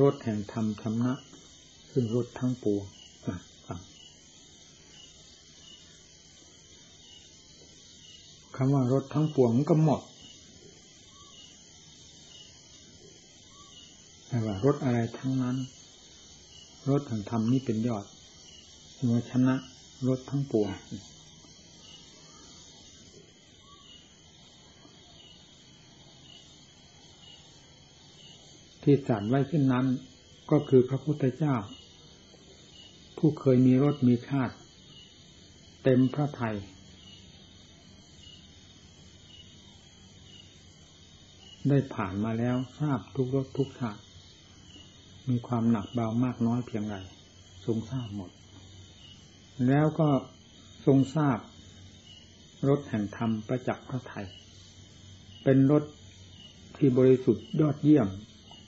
รถแห่งธรรมธรรมะซึ่งรถทั้งปวงฟังคำว่ารถทั้งปวงก็หมดแต่ว่ารถอะไรทั้งนั้นรถแห่งธรรมนี่เป็นยอดเมื่อชนะรถทั้งปวง ที่สัตว์ไว้เช่นนั้น ก็คือพระพุทธเจ้า ผู้เคยมีรสมีชาติ เต็มพระไทยได้ผ่านมาแล้วทราบทุกรสทุกชาติมีความหนักเบามากน้อยเพียงไรทรงทราบหมด แล้วก็ทรงทราบรสแห่งธรรมประจักษ์พระไทย เป็นรสที่บริสุทธิ์ยอดเยี่ยม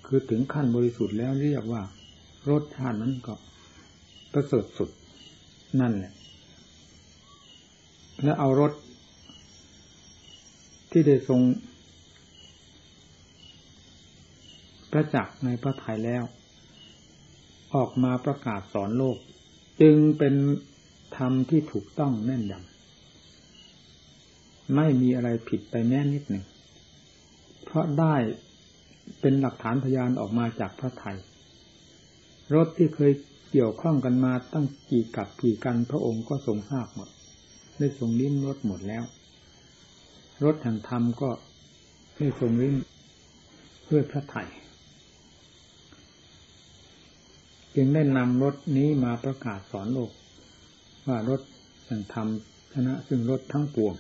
คือถึงขั้นบริสุทธิ์แล้วเรียกว่ารสชาตินั้นก็ประเสริฐสุดนั่นแหละ และเอารถที่ได้ทรงประจักษ์ในพระทัยแล้ว ออกมาประกาศสอนโลก จึงเป็นธรรมที่ถูกต้องแน่นยำไม่มีอะไรผิดไปแน่นิดหนึ่ง เพราะได้ เป็นหลักฐานพยานออกมาจากพระไทย รถที่เคยเกี่ยวข้องกันมาตั้งกี่กับกี่กันพระองค์ก็ทรงทราบหมด ได้ทรงลิ้มรถหมดแล้ว รถแห่งธรรมก็ได้ทรงลิ้มเพื่อพระไทยจึงได้นำรถนี้มาประกาศสอนโลก ว่ารถแห่งธรรมชนะซึ่งรถทั้งปวง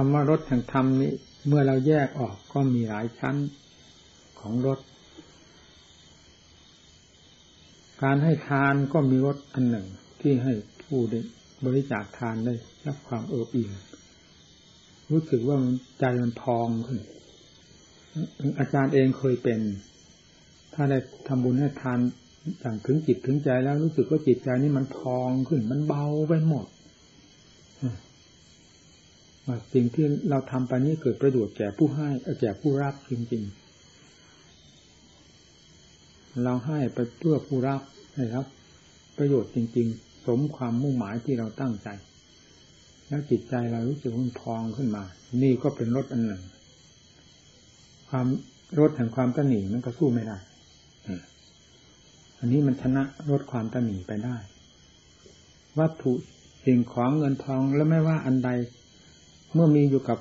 คำว่ารถแห่งธรรมนี้ เมื่อเราแยกออกก็มีหลายชั้นของรถการให้ทานก็มีรถอันหนึ่งที่ให้ผู้ได้บริจาคทานได้รับความเอิบอิ่มรู้สึกว่าใจมันพองขึ้น อาจารย์เองเคยเป็น ถ้าได้ทำบุญให้ทานอย่างถึงจิตถึงใจแล้วรู้สึกว่าจิตใจนี่มันพองขึ้น มันเบาไปหมด สิ่งที่เราทำไปนี้เกิดประโยชน์แก่ผู้ให้แก่ผู้รับจริงๆ เราให้ไปเพื่อผู้รับให้รับ ประโยชน์จริง ๆ สมความมุ่งหมายที่เราตั้งใจ แล้วจิตใจเรารู้สึกมันพองขึ้นมา นี่ก็เป็นรถอันหนึ่ง ความรถแห่งความตนีมันก็สู้ไม่ได้อันนี้มันชนะรถความตนีไปได้ วัตถุสิ่งของเงินทองแล้วไม่ว่าอันใด เมื่อมีอยู่กับ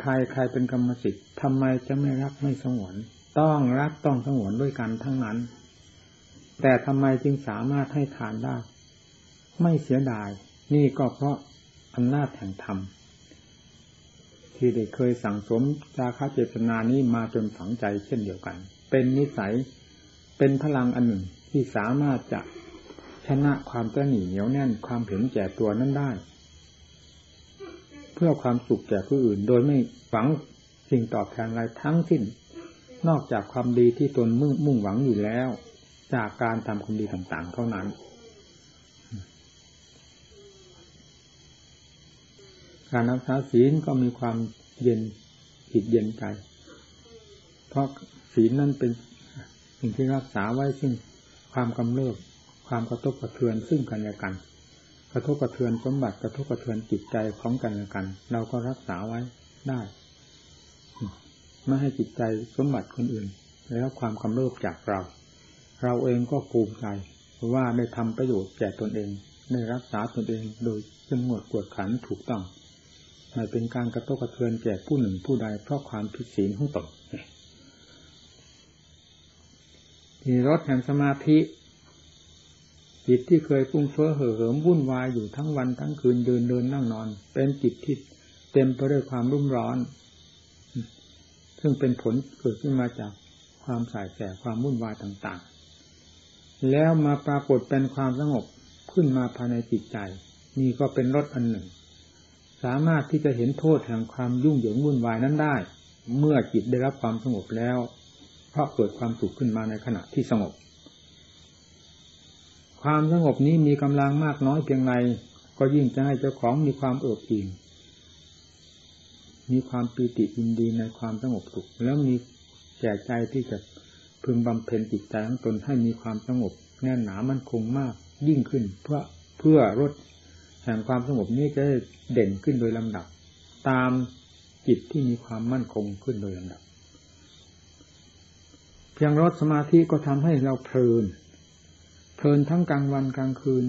ใครใครเป็นกรรมสิทธิ์ทำไมจะไม่รักไม่สงวน ต้องรักต้องสงวนด้วยกันทั้งนั้น แต่ทำไมจึงสามารถให้ทานได้ ไม่เสียดาย นี่ก็เพราะอำนาจแห่งธรรมที่ได้เคยสั่งสมจาคาเจตนานี้มาจนฝังใจเช่นเดียวกัน เป็นนิสัยเป็นพลังอันหนึ่งที่สามารถจะชนะความตระหนี่เหนียวแน่นความเห็นแก่ตัวนั้นได้ เพื่อความสุขแก่ผู้อื่น โดยไม่หวังสิ่งตอบแทนอะไรทั้งสิ้น นอกจากความดีที่ตนมุ่งมุ่งหวังอยู่แล้ว จากการทำความดีต่างๆ เท่านั้น การรักษาศีลก็มีความเย็นจิตเย็นใจ เพราะศีลนั่นเป็นสิ่งที่รักษาไว้ซึ่งความกำเริบความกระทบกระเทือนซึ่งกันและกัน กระทบกระเทือนสมบัติกระทบกระเทือนจิตใจของกันและกัน เราก็รักษาไว้ได้ไม่ให้จิตใจสมบัติคนอื่นแล้วความกำเริบจากเรา เราเองก็ภูมิใจว่าได้ทำประโยชน์แก่ตนเองได้รักษาตนเองโดยสงวดกวดขันถูกต้องไม่เป็นการกระทบกระเทือนแก่ผู้หนึ่งผู้ใดเพราะความผิดศีลของตนมีรถแห่งสมาธิ จิตที่เคยฟุ้งเฟ้อเห่อเหิมวุ่นวายอยู่ทั้งวันทั้งคืนเดินเดินนั่งนอน เป็นจิตที่เต็มไปด้วยความรุ่มร้อน ซึ่งเป็นผลเกิดขึ้นมาจากความสายแสความวุ่นวายต่างๆ แล้วมาปรากฏเป็นความสงบขึ้นมาภายในจิตใจ นี่ก็เป็นรถอันหนึ่ง สามารถที่จะเห็นโทษแห่งความยุ่งเหยิงวุ่นวายนั้นได้ เมื่อจิตได้รับความสงบแล้ว เพราะเกิดความสุขขึ้นมาในขณะที่สงบ ความสงบนี้มีกำลังมากน้อยเพียงไรก็ยิ่งจะให้เจ้าของมีความเอิบอิ่มมีความปีติยินดีในความสงบสุข แล้วมีแก่ใจที่จะพึงบำเพ็ญจิตใจของตนให้มีความสงบ แน่นหนามั่นคงมากยิ่งขึ้น เพื่อเพื่อลดแห่งความสงบนี้จะเด่นขึ้นโดยลำดับ ตามจิตที่มีความมั่นคงขึ้นโดยลำดับ เพียงลดสมาธิก็ทำให้เราเพลิน เพลินทั้งกลางวันกลางคืน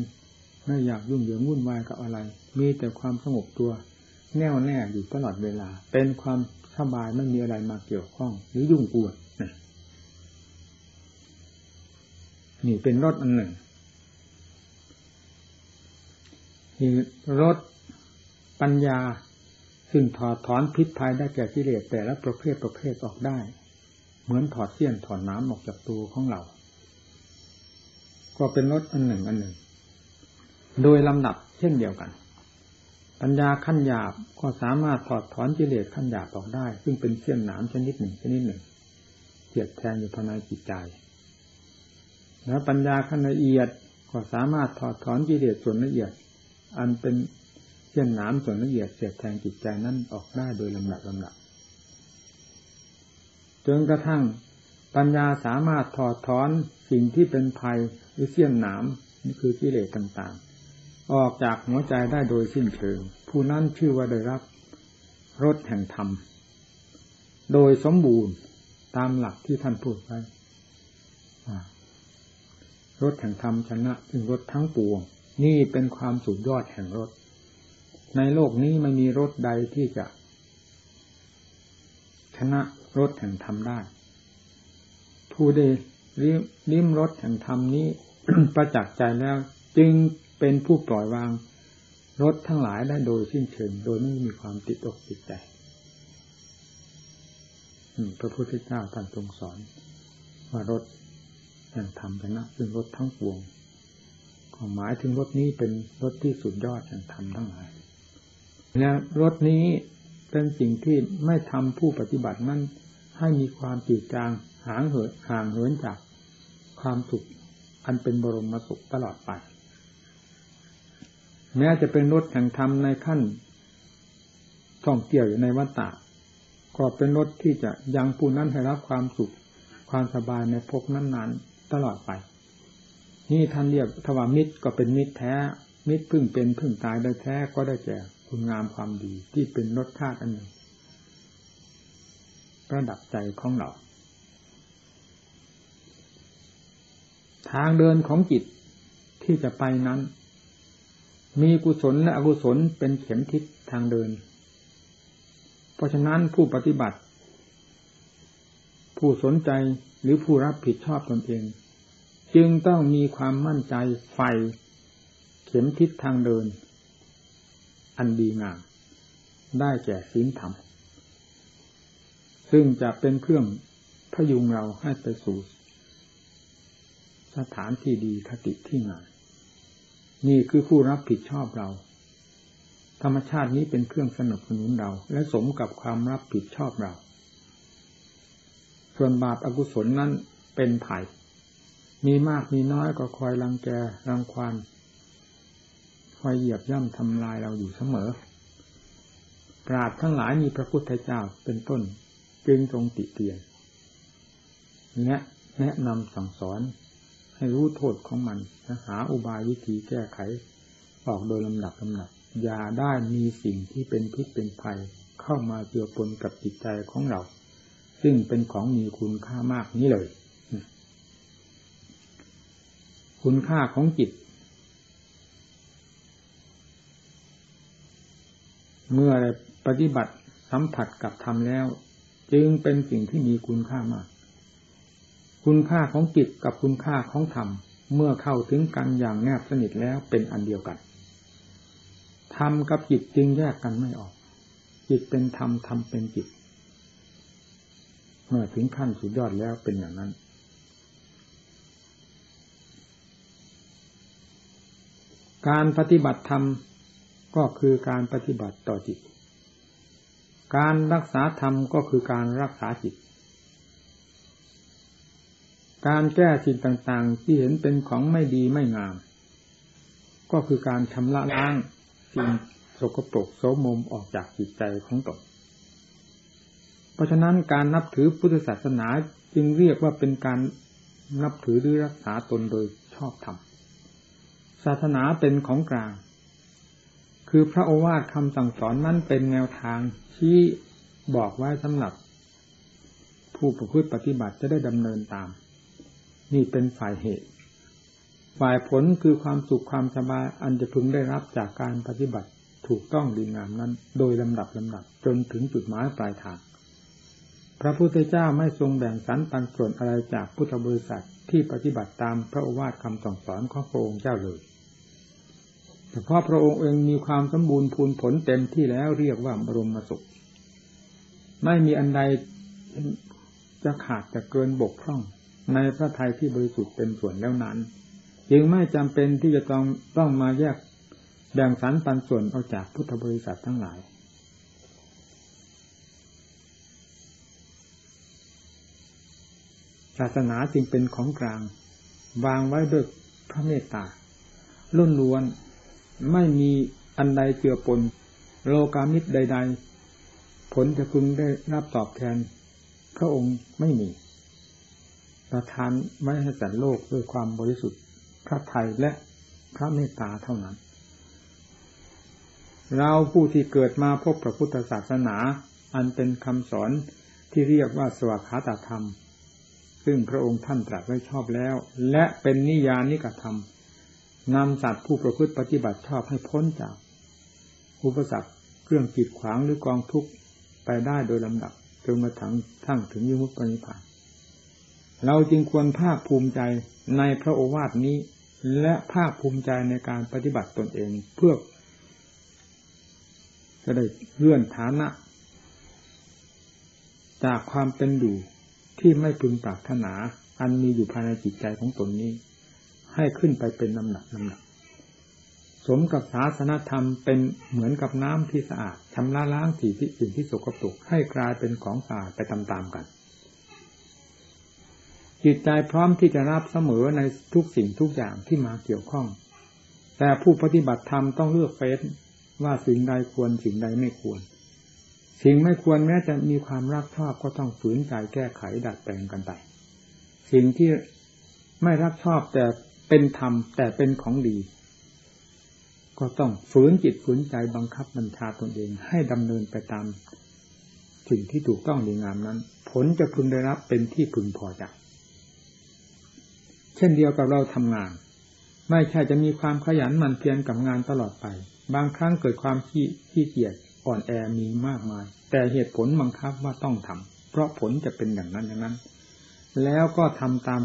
ไม่อยากยุ่งเหยิงวุ่นวายกับอะไร มีแต่ความสงบตัว แน่วแน่อยู่ตลอดเวลา เป็นความสบายไม่มีอะไรมาเกี่ยวข้อง หรือยุ่งปวดนี่เป็นรถอันหนึ่งมีรถปัญญาซึ่งถอดถอนพิษภัยได้แก่กิเลสแต่ละประเภทประเภทออกได้ เหมือนถอดเสี้ยนถอดน้ำออกจากตัวของเรา ก็เป็นรถอันหนึ่งอันหนึ่ง โดยลำดับเช่นเดียวกัน ปัญญาขั้นหยาบก็สามารถถอดถอนกิเลสขั้นหยาบออกได้ ซึ่งเป็นเสี้ยนหนามชนิดหนึ่งชนิดหนึ่งเกียดแทงอยู่ภายในจิตใจ แล้วปัญญาขั้นละเอียดก็สามารถถอดถอนกิเลสส่วนละเอียด อันเป็นเส้นหน้ำส่วนละเอียดเสียดแทงจิตใจนั้นออกได้โดยลำดับลำดับจนกระทั่งปัญญาสามารถถอดถอน สิ่งที่เป็นภัยหรือเสี้ยนหนามนี่คือกิเลสต่างๆ ออกจากหัวใจได้โดยสิ้นเชิง ผู้นั้นชื่อว่าได้รับรสแห่งธรรม โดยสมบูรณ์ตามหลักที่ท่านพูดไว้รถแห่งธรรมชนะถึงรถทั้งปวง นี่เป็นความสุดยอดแห่งรถในโลกนี้ไม่มีรถใดที่จะ ชนะรถแห่งธรรมได้ ผู้ใด ลิ้มรถแห่งธรรมนี้ ประจักษ์ใจแล้ว จึงเป็นผู้ปล่อยวางรถทั้งหลายได้โดยสิ้นเชิง โดยไม่มีความติดอกติดใจพระพุทธเจ้าท่านทรงสอน ว่ารถแห่งธรรมชนะซึ่งรถทั้งปวงหมายถึงรถนี้เป็นรถที่สุดยอดแห่งธรรมทั้งหลายและรถนี้เป็นสิ่งที่ไม่ทำผู้ปฏิบัตินั้นให้มีความจืดจาง ห่างเหินห่างเหินจากความสุขอันเป็นบรมสุขตลอดไป แม้จะเป็นรถแห่งธรรมในขั้นท่องเที่ยวอยู่ในวัฏฏะก็เป็นรถที่จะยังผู้นั้นให้รับความสุขความสบายในภพนั้นๆ ตลอดไป นี่ท่านเรียกทวามิตรก็เป็นมิตรแท้ มิตรพึ่งเป็นพึ่งตายได้แท้ก็ได้แก่คุณงามความดีที่เป็นรสชาติอันหนึ่งระดับใจของเรา ทางเดินของจิตที่จะไปนั้น มีกุศลและอกุศลเป็นเข็มทิศทางเดิน เพราะฉะนั้นผู้ปฏิบัติ ผู้สนใจหรือผู้รับผิดชอบตนเอง จึงต้องมีความมั่นใจไฟ เข็มทิศทางเดิน อันดีงาม ได้แก่ศีลธรรม ซึ่งจะเป็นเครื่องพยุงเราให้ไปสู่ สถานที่ดีคติที่งามนี่คือผู้รับผิดชอบเรา ธรรมชาตินี้เป็นเครื่องสนับสนุนเรา และสมกับความรับผิดชอบเรา ส่วนบาปอากุศลนั้นเป็นไผ่มีมากมีน้อยก็คอยรังแกรังควานคอยเหยียบย่ำทำลายเราอยู่เสมอ ปราดทั้งหลายมีพระพุทธเจ้าเป็นต้น จึงทรงติเตียนแนะแนะนำสั่งสอน ให้รู้โทษของมันหาอุบายวิธีแก้ไข ออกโดยลำดับลำดับอย่าได้มีสิ่งที่เป็นพิษเป็นภัย เข้ามาเจือปนกับจิตใจของเรา ซึ่งเป็นของมีคุณค่ามากนี้เลย คุณค่าของจิต เมื่อปฏิบัติสัมผัสกับธรรมแล้ว จึงเป็นสิ่งที่มีคุณค่ามาก คุณค่าของจิตกับคุณค่าของธรรม เมื่อเข้าถึงกันอย่างแนบสนิทแล้วเป็นอันเดียวกัน ธรรมกับจิตจึงแยกกันไม่ออก จิตเป็นธรรมธรรมเป็นจิต เมื่อถึงขั้นสุดยอดแล้วเป็นอย่างนั้น การปฏิบัติธรรมก็คือการปฏิบัติต่อจิต การรักษาธรรมก็คือการรักษาจิต การแก้สิ่งต่างๆ ที่เห็นเป็นของไม่ดีไม่งาม ก็คือการชำระล้างสิ่งสกปรกโสมมออกจากจิตใจของตนเพราะฉะนั้นการนับถือพุทธศาสนาจึงเรียกว่าเป็นการนับถือหรือรักษาตนโดยชอบธรรมศาสนาเป็นของกลาง คือพระโอวาทคำสั่งสอนนั้นเป็นแนวทางที่บอกไว้สำหรับ ผู้ประพฤติปฏิบัติจะได้ดำเนินตาม นี่เป็นฝ่ายเหตุ ฝ่ายผลคือความสุขความสบายอันจะพึงได้รับจากการปฏิบัติถูกต้องดีงามนั้น โดยลำดับลำดับจนถึงจุดหมายปลายทาง พระพุทธเจ้าไม่ทรงแบ่งสรรปันส่วนอะไรจากพุทธบริษัทที่ปฏิบัติตามพระโอวาทคำสั่งสอนของพระองค์เจ้าเลยแต่พราะพระองค์เองมีความสมบูรณ์พูนผลเต็มที่แล้วเรียกว่าบรมสุข ไม่มีอันใดจะขาดจะเกินบกพร่อง ในพระทัยที่บริสุทธิ์เต็มส่วนแล้วนั้น จึงไม่จำเป็นที่จะต้องต้องมาแยกแบ่งสรรปันส่วนเอาจากพุทธบริษัททั้งหลาย ศาสนาจึงเป็นของกลาง วางไว้ด้วยพระเมตตาล้นล้วนไม่มีอันใดเจือปน โลกามิตรใด ๆ ผลจะพึงได้รับตอบแทนพระองค์ไม่มี ประทานไว้ให้สัตว์โลกด้วยความบริสุทธิ์พระไทยและพระเมตตาเท่านั้น เราผู้ที่เกิดมาพบพระพุทธศาสนา อันเป็นคำสอนที่เรียกว่าสวากขาตธรรม ซึ่งพระองค์ท่านตรัสไว้ชอบแล้ว และเป็นนิยานิกธรรมนำสัตว์ผู้ประพฤติปฏิบัติชอบให้พ้นจาก อุปสรรคเครื่องกีดขวางหรือกองทุกข์ไปได้โดยลำดับจนมาถึงทั้งถึงยุมุตปณิพพาน เราจึงควรภาคภูมิใจในพระโอวาทนี้ และภาคภูมิใจในการปฏิบัติตนเองเพื่อจะได้เลื่อนฐานะ จากความเป็นอยู่ที่ไม่พึงปรารถนา อันมีอยู่ภายในจิตใจของตนนี้ ให้ขึ้นไปเป็นลำหนักลำหนักสมกับศาสนธรรมเป็นเหมือนกับน้ำที่สะอาดชำระล้างสิ่งที่สิ่งที่สกปรกให้กลายเป็นของสะอาดไปตามๆกัน จิตใจพร้อมที่จะรับเสมอในทุกสิ่งทุกอย่างที่มาเกี่ยวข้อง แต่ผู้ปฏิบัติธรรมต้องเลือกเฟ้นว่าสิ่งใดควรสิ่งใดไม่ควร สิ่งไม่ควรแม้จะมีความรักชอบก็ต้องฝืนใจแก้ไขดัดแปลงกันไป สิ่งที่ไม่รักชอบแต่เป็นธรรมแต่เป็นของดี ก็ต้องฝืนจิตฝืนใจบังคับบัญชาตนเองให้ดำเนินไปตามสิ่งที่ถูกต้องดีงามนั้น ผลจะพึงได้รับเป็นที่พึงพอใจ เช่นเดียวกับเราทำงาน ไม่ใช่จะมีความขยันหมั่นเพียรกับงานตลอดไป บางครั้งเกิดความขี้ขี้เกียจอ่อนแอมีมากมาย แต่เหตุผลบังคับว่าต้องทำเพราะผลจะเป็นอย่างนั้นอย่างนั้น แล้วก็ทำตาม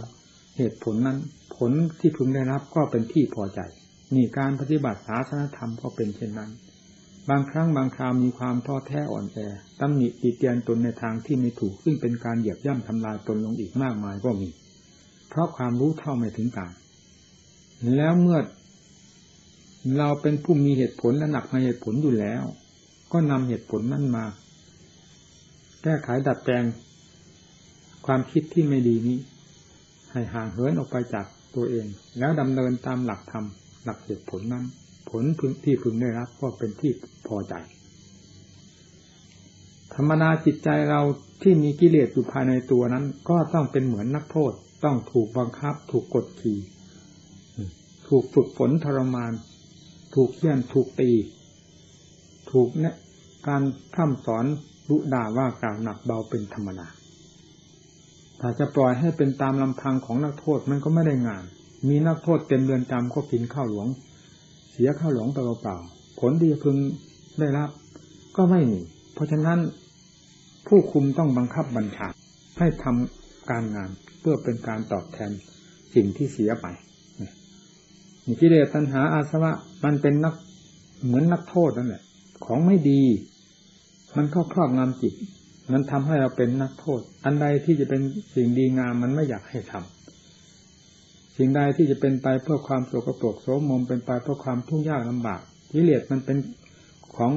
เหตุผลนั้น ผลที่พึงได้รับก็เป็นที่พอใจนี่การปฏิบัติศาสนธรรมก็เป็นเช่นนั้น บางครั้งบางคราวมีความท้อแท้อ่อนแอตำหนิติเตียนตนในทางที่ไม่ถูกซึ่งเป็นการเหยียบย่ำทำลายตนลงอีกมากมายก็มี เพราะความรู้เท่าไม่ถึงการ แล้วเมื่อเราเป็นผู้มีเหตุผลและหนักในเหตุผลอยู่แล้ว ก็นำเหตุผลนั้นมา แก้ไขดัดแปลง ความคิดที่ไม่ดีนี้ ให้ห่างเหินออกไปจากตัวเอง แล้วดำเนินตามหลักธรรมหลักเหตุผลนั้น ผลพึงที่พึงได้รับก็เป็นที่พอใจ ธรรมนาจิตใจเราที่มีกิเลสอยู่ภายในตัวนั้น ก็ต้องเป็นเหมือนนักโทษ ต้องถูกบังคับ ถูกกดขี่ ถูกฝึกฝนทรมาน ถูกเยี่ยนถูกตี ถูกเนี่ยการพร่ำสอนรุด่าว่ากล่าวหนักเบาเป็นธรรมดาถ้าจะปล่อยให้เป็นตามลำพังของนักโทษมันก็ไม่ได้งาน มีนักโทษเต็มเรือนจำก็กินข้าวหลวง เสียข้าวหลวงเปล่าๆผลดีพึงได้รับ ก็ไม่มีเพราะฉะนั้นผู้คุมต้องบังคับบัญชาให้ทำ การงาน เพื่อเป็นการตอบแทนสิ่งที่เสียไปนี่กิเลสตัณหาอาสวะ มันเป็นนักเหมือนนักโทษนั่นแหละ ของไม่ดี มันเข้าครอบงำจิต มันทำให้เราเป็นนักโทษ อันใดที่จะเป็นสิ่งดีงามมันไม่อยากให้ทำสิ่งใดที่จะเป็นไปเพื่อความโศกโปรกโสมมเป็นไปเพื่อความทุกข์ยากลำบากกิเลสมันเป็นของ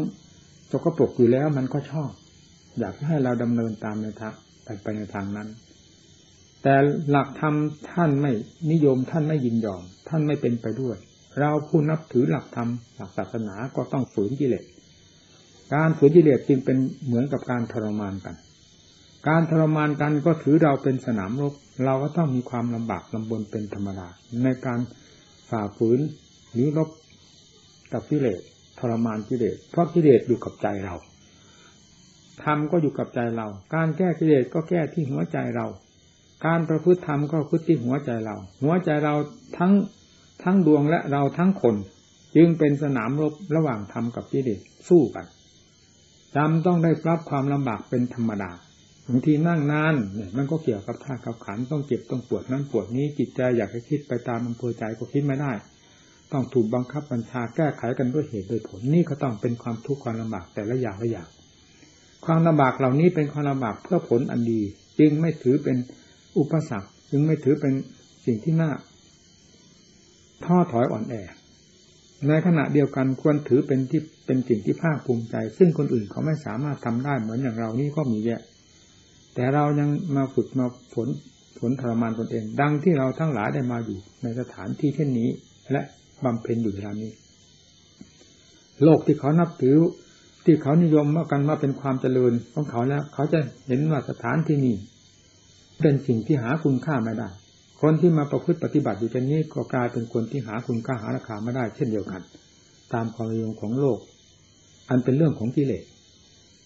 โศกโปรกอยู่แล้วมันก็ชอบ อยากให้เราดำเนินตามในทางไปในทางนั้น แต่หลักธรรมท่านไม่นิยมท่านไม่ยินยอม ท่านไม่เป็นไปด้วย เราผู้นับถือหลักธรรมหลักศาสนาก็ต้องฝืนกิเลสการฝืนกิเลสจึงเป็นเหมือนกับการทรมานกัน การทรมานกันก็ถือเราเป็นสนามรบเราก็ต้องมีความลำบากลำบนเป็นธรรมดาในการฝ่าฝืนหรือรบกับกิเลสทรมานกิเลสเพราะกิเลสอยู่กับใจเราธรรมก็อยู่กับใจเรา การแก้กิเลสก็แก้ที่หัวใจเรา การประพฤติธรรมก็พฤติที่หัวใจเรา หัวใจเราทั้งทั้งดวงและเราทั้งคน จึงเป็นสนามรบระหว่างธรรมกับกิเลสสู้กันจำต้องได้รับความลำบากเป็นธรรมดาบางทีนั่งนานเนี่ยมันก็เกี่ยวกับท่ากับขันต้องเจ็บต้องปวดนั้นปวดนี้จิตใจอยากจะคิดไปตามอำเภอใจก็คิดไม่ได้ ต้องถูกบังคับบัญชาแก้ไขกันด้วยเหตุด้วยผลนี่ก็ต้องเป็นความทุกข์ความลำบากแต่ละอย่างละอย่างความลำบากเหล่านี้เป็นความลำบากเพื่อผลอันดี จึงไม่ถือเป็น อุปสรรคจึงไม่ถือเป็นสิ่งที่น่าท้อถอยอ่อนแอ ในขณะเดียวกันควรถือเป็นที่เป็นสิ่งที่ภาคภูมิใจ ซึ่งคนอื่นเขาไม่สามารถทำได้เหมือนอย่างเรานี่ก็มีแยะ แต่เรายังมาฝึกมาผลผลทรมานตนเอง ดังที่เราทั้งหลายได้มาอยู่ในสถานที่เช่นนี้ และบำเพ็ญอยู่เวลานี้ โลกที่เขานับถือที่เขานิยมว่ากันว่าเป็นความเจริญของเขาแล้ว เขาจะเห็นว่าสถานที่นี้ เป็นสิ่งที่หาคุณค่าไม่ได้ คนที่มาประพฤติปฏิบัติอยู่เช่นนี้ก็กลายเป็นคนที่หาคุณค่าหาราคาไม่ได้ เช่นเดียวกัน ตามความนิยมของโลก อันเป็นเรื่องของกิเลส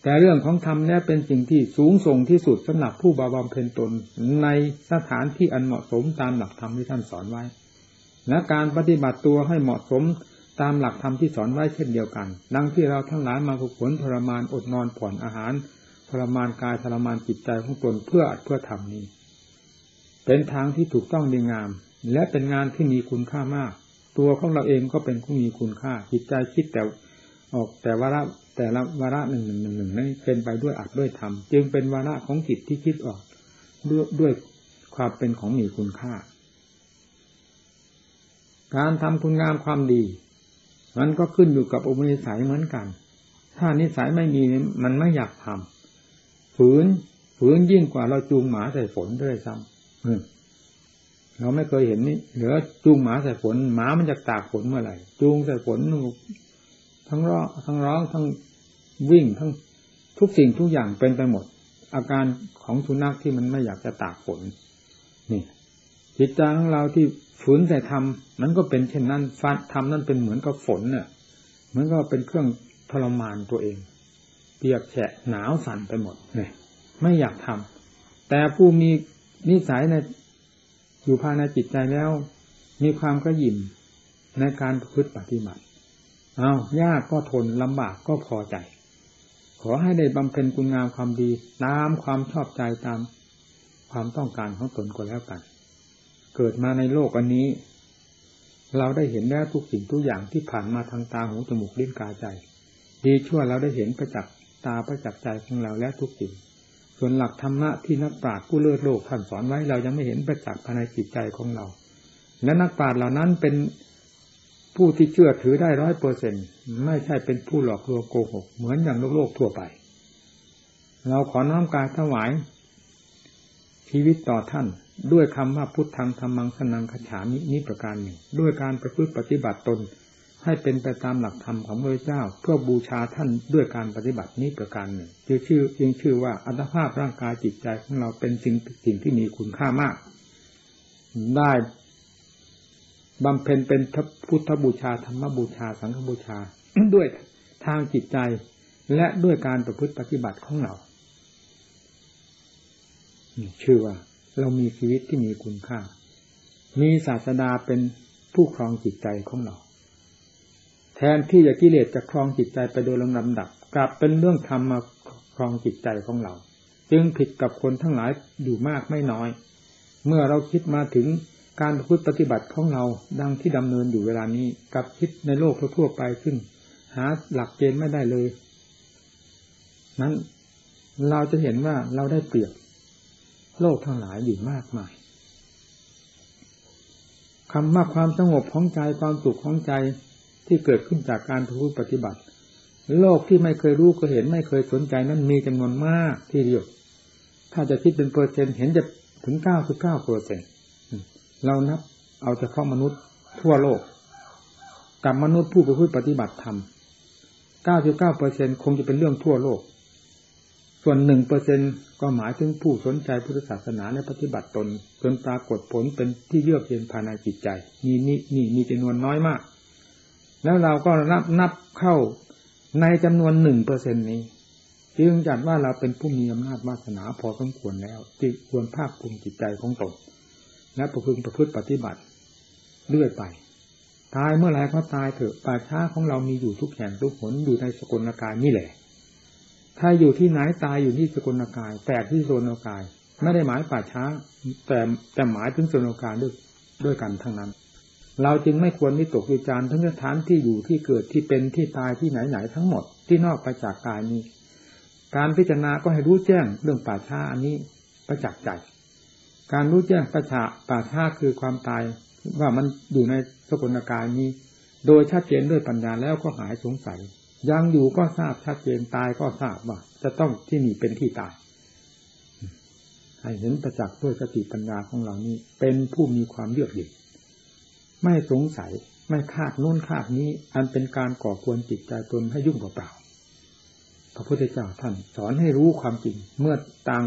แต่เรื่องของธรรมเนี่ยเป็นสิ่งที่สูงส่งที่สุดสำหรับผู้บาบำเพ็ญตนในสถานที่อันเหมาะสมตามหลักธรรมที่ท่านสอนไว้ และการปฏิบัติตัวให้เหมาะสมตามหลักธรรมที่สอนไว้เช่นเดียวกัน ดังที่เราทั้งหลายมาฝึกฝนทรมานอดนอนผ่อนอาหาร ทรมานกายทรมานจิตใจของตนเพื่ออัดเพื่อทำนี้ เป็นทางที่ถูกต้องดีงาม และเป็นงานที่มีคุณค่ามาก ตัวของเราเองก็เป็นผู้มีคุณค่า จิตใจคิดแต่ออกแต่วาระแต่ละวาระหนึ่งหนึ่งหนึ่งหนึ่งนั้นเป็นไปด้วยอัดด้วยธรรมจึงเป็นวาระของจิตที่คิดออกด้วยด้วยความเป็นของมีคุณค่า การทำคุณงามความดีมันก็ขึ้นอยู่กับอุปนิสัยเหมือนกัน ถ้านิสัยไม่มีมันไม่อยากทำ ฝืน ฝืนยิ่งกว่าเราจูงหมาใส่ฝนด้วยซ้ำเราไม่เคยเห็นนี่เหลือจูงหมาใส่ฝนหมามันจะตากฝนเมื่อไหร่จูงใส่ฝนทั้งร้องทั้งร้องทั้งวิ่งทั้งทุกสิ่งทุกอย่างเป็นไปหมด อาการของสุนัขที่มันไม่อยากจะตากฝนนี่จิตใจของเราที่ฝืนแต่ทำมันก็เป็นเช่นนั้นฟันทำนั่นเป็นเหมือนกับฝนเนี่ยเหมือนก็เป็นเครื่องทรมานตัวเอง เปียกแฉะหนาวสั่นไปหมดเนี่ยไม่อยากทำแต่ผู้มีนิสัยในอยู่ภายในจิตใจแล้ว มีความกระยิมในการพฤติปฏิบัติเอายากก็ทนลำบากก็พอใจ ขอให้ได้บำเพ็ญคุณงามความดีตามความชอบใจตามความต้องการของตนก็แล้วกัน เกิดมาในโลกอันนี้ เราได้เห็นแล้วทุกสิ่งทุกอย่างที่ผ่านมาทางตาหูจมูกลิ้นกายใจ ดีชั่วเราได้เห็นประจักษ์ ตาประจักษ์ใจของเราแล้วทุกสิ่งส่วนหลักธรรมะที่นักปราชญ์ผู้เลิศโลกท่านสอนไว้เรายังไม่เห็นประจักษ์ภายในจิตใจของเรา และนักปราชญ์เหล่านั้นเป็นผู้ที่เชื่อถือได้ร้อยเปอร์เซ็นไม่ใช่เป็นผู้หลอกลวงโกหก เหมือนอย่างโลกโลกทั่วไป เราขอน้อมการถวาย ชีวิตต่อท่าน ด้วยคำว่าพุทธังธรรมังสนังขฉามินี้ประการหนึ่ง ด้วยการประพฤติปฏิบัติตน ให้เป็นไปตามหลักธรรมของพระเจ้า เพื่อบูชาท่านด้วยการปฏิบัตินี้ประการหนึ่งจึงชื่อจึงชื่อว่าอัตภาพร่างกายจิตใจของเราเป็นสิ่งสิ่งที่มีคุณค่ามาก ได้บำเพ็ญเป็นพุทธบูชาธรรมบูชา สังฆบูชาด้วยทางจิตใจและด้วยการประพฤติปฏิบัติของเราชื่อว่า เรามีชีวิตที่มีคุณค่า มีศาสดาเป็นผู้ครองจิตใจของเรา ทนที่จะกิเลสจะครองจิตใจไปโดยลำดับ กลับเป็นเรื่องธรรมมาครองจิตใจของเรา จึงผิดกับคนทั้งหลายอยู่มากไม่น้อย เมื่อเราคิดมาถึงการพูดปฏิบัติของเราดังที่ดำเนินอยู่เวลานี้ กับคิดในโลกทั่วไปซึ่งหาหลักเกณฑ์ไม่ได้เลย นั้นเราจะเห็นว่าเราได้เปรียบโลกทั้งหลายอยู่มากมายคำว่าความสงบของใจความสุขของใจ ที่เกิดขึ้นจากการพูดปฏิบัติ โลกที่ไม่เคยรู้ก็เห็นไม่เคยสนใจนั้นมีจำนวนมากที่เดียว ถ้าจะคิดเป็นเปอร์เซ็นต์เห็นจะถึงเก้าสิบเก้าเปอร์เซ็นต์เรานับเอาเฉพาะมนุษย์ทั่วโลก กับมนุษย์ผู้ปพฤติปฏิบัติธรรม99เก้าเปอร์เซ็นคงจะเป็นเรื่องทั่วโลก ส่วนหนึ่งเปอร์เซ็นก็หมายถึงผู้สนใจพุทธศาสนาในปฏิบัติตนจนปรากฏผลเป็นที่เยือกเย็นภายในจิตใจ นี่นี่นี่มีจำนวนน้อยมาก แล้วเราก็นับนับเข้าในจำนวนหนึ่งเปอร์เซ็นนี้ จึงจัดว่าเราเป็นผู้มีอำนาจวาสนาพอสมควรแล้วที่ควรภาคภูมิจิตใจของตนและประพฤติประพฤติปฏิบัติเรื่อยไป ตายเมื่อไรก็ตายเถอะป่าช้าของเรามีอยู่ทุกแห่งทุกหนอยู่ในสกลกายนี่แหละ ถ้าอยู่ที่ไหนตายอยู่ที่สกลกาย แตกที่โซนกาย ไม่ได้หมายป่าช้า แต่แต่หมายถึงโซนกายด้วยด้วยกันทั้งนั้น เราจึงไม่ควรมีตกวิจารณ์ทั้งสถานที่อยู่ที่เกิดที่เป็นที่ตายที่ไหนไหนทั้งหมดที่นอกไปจากกายนี้ การพิจารณาก็ให้รู้แจ้งเรื่องป่าช้าอันนี้ประจักษ์ใจ การรู้แจ้งประชาป่าช้าคือความตายว่ามันอยู่ในสกุลกายนี้ โดยชัดเจนด้วยปัญญาแล้วก็หายสงสัย ยังอยู่ก็ทราบชัดเจนตายก็ทราบว่า จะต้องที่นี่เป็นที่ตายให้เห็นประจักษ์ด้วยสติปัญญาของเรานี้ เป็นผู้มีความเยือกเย็น ไม่สงสัยไม่คาดโน้นคาดนี้ อันเป็นการก่อควรจิตใจตนให้ยุ่งเปล่าๆพระพุทธเจ้าท่านสอนให้รู้ความจริง เมื่อต่าง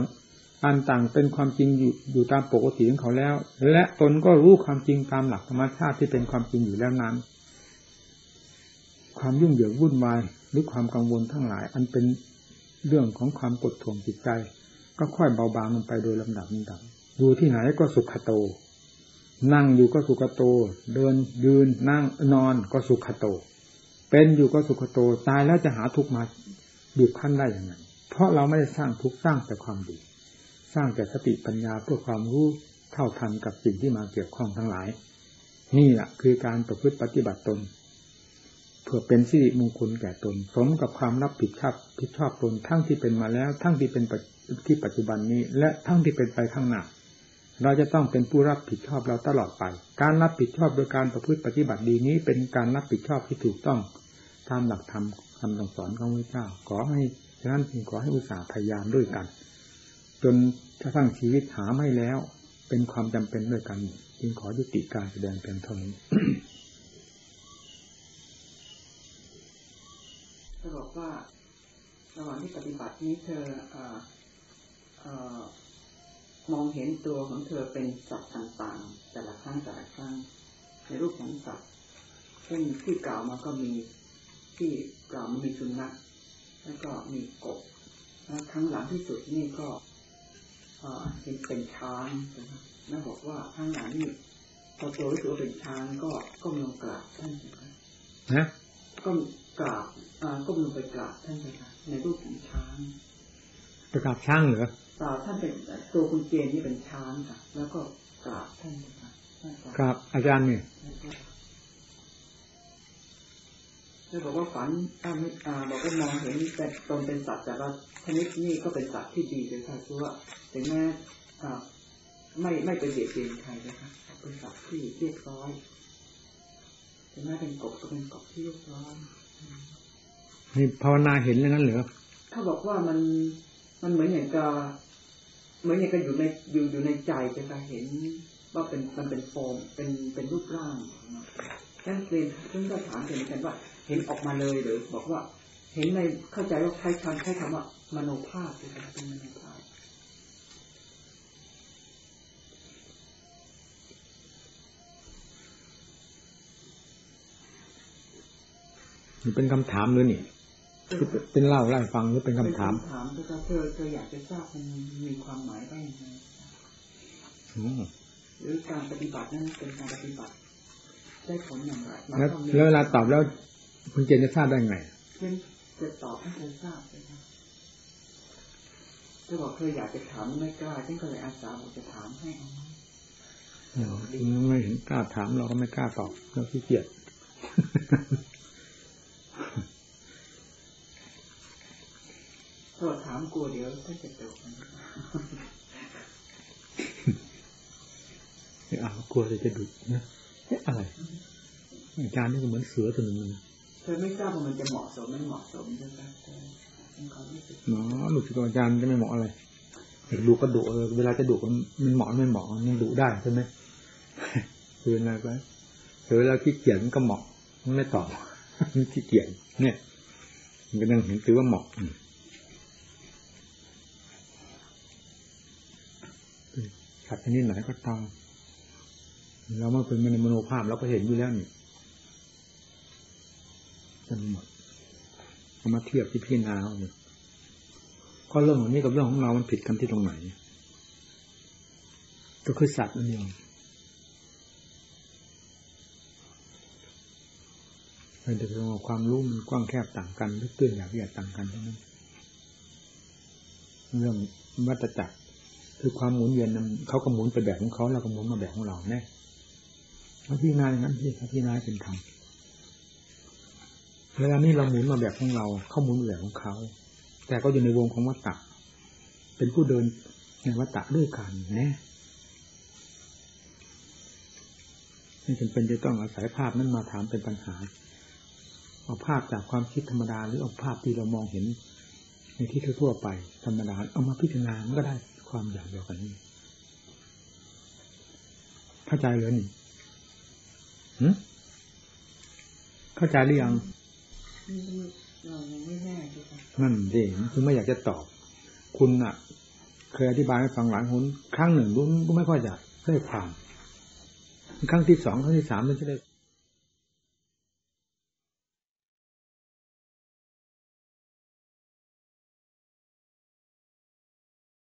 อันต่างเป็นความจริงอยู่อยู่ตามปกติของเขาแล้ว และตนก็รู้ความจริงตามหลักธรรมชาติที่เป็นความจริงอยู่แล้วนั้น ความยุ่งเหยิงวุ่นวายหรือความกังวลทั้งหลาย อันเป็นเรื่องของความกดท่วงจิตใจ ก็ค่อยเบาบางลงไปโดยลำดับลำดับอยู่ที่ไหนก็สุขโต นั่งอยู่ก็สุขโต เดินยืนนั่งนอนก็สุขโต เป็นอยู่ก็สุขโต ตายแล้วจะหาทุกข์มาบีบคั้นได้อย่างไงเพราะเราไม่ได้สร้างทุกข์สร้างแต่ความดี สร้างแต่สติปัญญาเพื่อความรู้เท่าทันกับสิ่งที่มาเกี่ยวข้องทั้งหลาย นี่แหละคือการประพฤติปฏิบัติตน เพื่อเป็นสิริมงคลแก่ตน สมกับความรับผิดชอบผิดชอบตนทั้งที่เป็นมาแล้ว ทั้งที่เป็นที่ปัจจุบันนี้ และทั้งที่เป็นไปข้างหน้า เราจะต้องเป็นผู้รับผิดชอบเราตลอดไป การรับผิดชอบโดยการประพฤติปฏิบัติดีนี้ เป็นการรับผิดชอบที่ถูกต้องตามหลักธรรมคำสอนของพระเจ้า ขอให้ฉะนั้นจึงขอให้อุตสาห์พยายามด้วยกัน จนกระทั่งชีวิตหาไม่แล้ว เป็นความจำเป็นด้วยกัน จึงขอยุติการแสดงเพียงเท่านี้เธอบอกว่าระหว่างที่ปฏิบัตินี้เธอออ มองเห็นตัวของเธอเป็นสัตว์ต่างๆ แต่ละครั้งแต่ละครั้งในรูปของสัตว์เช่นที่กล่าวมาก็มีที่กล่าวมามีสุนัขแล้วก็มีกบแล้วครั้งหลังที่สุดนี่ก็เห็นเป็นช้างนะครับนั่นบอกว่าข้างหลังนี่พอตัวรู้สึกว่าเป็นช้างก็ก็มีลงกราบท่านนะครับนะก็กราบอ่าก็มีลงไปกราบท่านนะครับในรูปของช้างไปกราบช้างเหรอ เปล่าท่านเป็นตัวคุณเจนนี่เป็นช้างค่ะ แล้วก็กราบท่านนะครับกราบอาจารย์เนี่ยจะบอกว่าฝันอ่าไม่อ่าบอกว่ามองเห็นแต่ตนเป็นสัตว์แต่ละชนิดนี่ก็เป็นสัตว์ที่ดีเลยค่ะคือว่าถึงแม้อ่าไม่ไม่ไปเบียดเบียนใครนะคะเป็นสัตว์ที่เรียบร้อยถึงแม้เป็นกบก็เป็นกบที่เรียบร้อยนี่ภาวนาเห็นแล้วนั้นเหรอเขาบอกว่ามัน มันเหมือนอย่างกับเหมือนอย่างกับอยู่ในอยู่อยู่ในใจจะเห็นว่าเป็นมันเป็นโฟมเป็นเป็นรูปร่างนั่นเองซึ่งก็ถามเหมือนกันว่า เห็นออกมาเลยหรือบอกว่า เห็นในเข้าใจว่าใช้คำใช้คำว่ามโนภาพเป็นมโนภาพนี่เป็นคำถามหรือนี่ เป็นเล่าเล่าฟังหรือเป็นคำถามถามคือเธอเธออยากจะทราบมันมีความหมายว่าอย่างไรหรือการปฏิบัตินั้นเป็นการปฏิบัติได้ผลอย่างไรแล้วเวลาตอบแล้วคุณเจนจะทราบได้ไงจะตอบให้เธอทราบเลยนะจะบอกเคยอยากจะถามไม่กล้าฉันก็เลยอาสาบอกจะถามให้เอาไม่เห็นกล้าถามเราก็ไม่กล้าตอบเราขี้เกียจ ถ้าถามกลัวเดี๋ยวถ้าจะจบอ้าวกลัวจะจะดุนะอะไรอาจารย์นี่ก็เหมือนเสือตัวหนึ่งเธอไม่ทราบว่ามันจะเหมาะสมไม่เหมาะสมใช่ไหมเนาะหลุดจากอาจารย์จะไม่เหมาะอะไรดูก็ดุเวลาจะดุมันเหมาะไม่เหมาะยังดุได้ใช่ไหมคืออะไรไปเวลาขี้เกียจมันก็เหมาะมันไม่ตอบมันขี้เกียจเนี่ย มันก็ยังเห็นถือว่าเหมาะ สัตว์ชนิดไหนก็ตามเราเมื่อเป็นมโนภาพเราก็เห็นอยู่แล้วนี่จะหมดเอามาเทียบที่พี่นาเอาเนี่ยก็เรื่องของนี้กับเรื่องของเรา มันผิดกันที่ตรงไหน ก็คือสัตว์นั่นเองเป็นแต่เรื่องของความรู้มันกว้างแคบต่างกันลึกตื้นอย่างละเอียดต่างกันเท่านั้นเรื่องวัฏจักร คือความหมุนเวียนนั้นเขาก็หมุนไปแบบของเขาเราก็หมุนมาแบบของเราแน่เขาพี่นายอย่างนั้นที่เขาพี่นายเป็นธรรมเวลานี้เราหมุนมาแบบของเราเขาหมุนแบบของเขา แต่ก็อยู่ในวงของวัฏฏะเป็นผู้เดินในวัฏฏะด้วยกันน่ไม่จำเป็นจะต้องอาศัยภาพนั้นมาถามเป็นปัญหาเอาภาพจากความคิดธรรมดาหรือเอาภาพที่เรามองเห็น ในที่ทั่วไปธรรมดาเอามาพิจารณาก็ได้ ความอย่างเดียวกันนี่เข้าใจเลยนี่หืเข้าใจหรือยังเรายังไม่น่ดีค่ะนั่นสิคือไม่อยากจะตอบ คุณอะ เคยอธิบายให้ฟังหลายคนครั้งหนึ่งรู้ไม่ค่อยจะได้ความครั้งที่สองครั้งที่สามมันจะได้